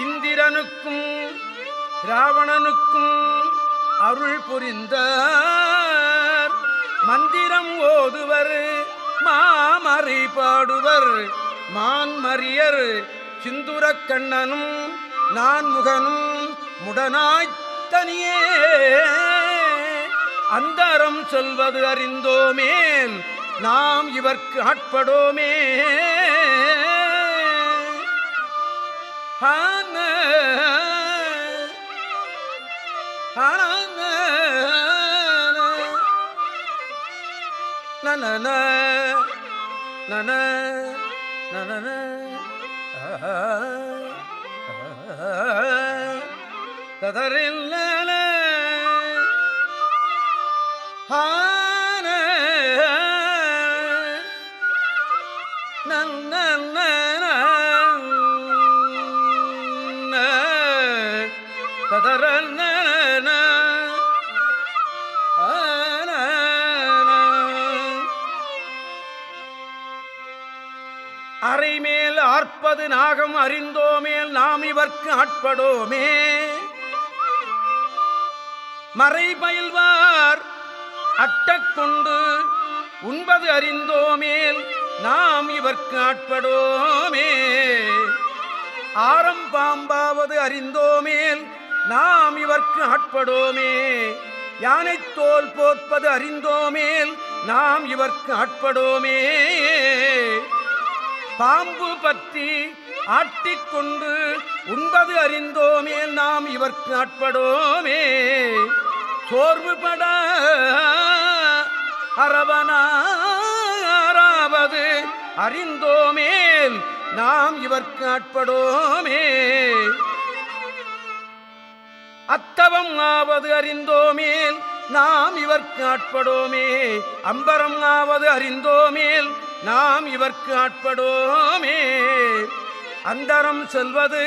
இந்திரனுக்கும் ராவணனுக்கும் அருள் புரிந்த மந்திரம் ஓதுவர் மாமறை பாடுவர். மான்மரியர் சிந்துரக்கண்ணனும் நான்முகனும் முடனாய்த்தனியே அந்தரம் சொல்வது அறிந்தோமேன் நாம் இவர்க்கு ஆட்படோமே ஹான ஹான நன நன நன கதறில் ஹான அறைமேல் அரைமேல் ஆர்ப்பது நாகம் அறிந்தோமேல் நாம் இவர்க்கு ஆட்படோமே. மறை பயில்வார் அட்டக்கொண்டு உண்பது அறிந்தோமேல் நாம் இவர்க்கு ஆட்படோமே ஆரம் பாம்பாவது அறிந்தோமேல் நாம் இவர்க்கு ஆட்படோமே யானை தோல் போற்பது அறிந்தோமேல் நாம் இவர்க்கு ஆட்படோமே பாம்பு பற்றி ஆட்டிக்கொண்டு உண்பது அறிந்தோமேல் நாம் இவர்க்கு ஆட்படோமே சோர்வுபட அரவனாராவது அறிந்தோமேல் நாம் இவர்க்கு ஆட்படோமே அத்தவம் ஆவது அறிந்தோமேல் நாம் இவர்க்கு ஆட்படோமே அம்பரம் ஆவது அறிந்தோமேல் நாம் இவர்க்கு ஆட்படோமே அந்தரம் செல்வது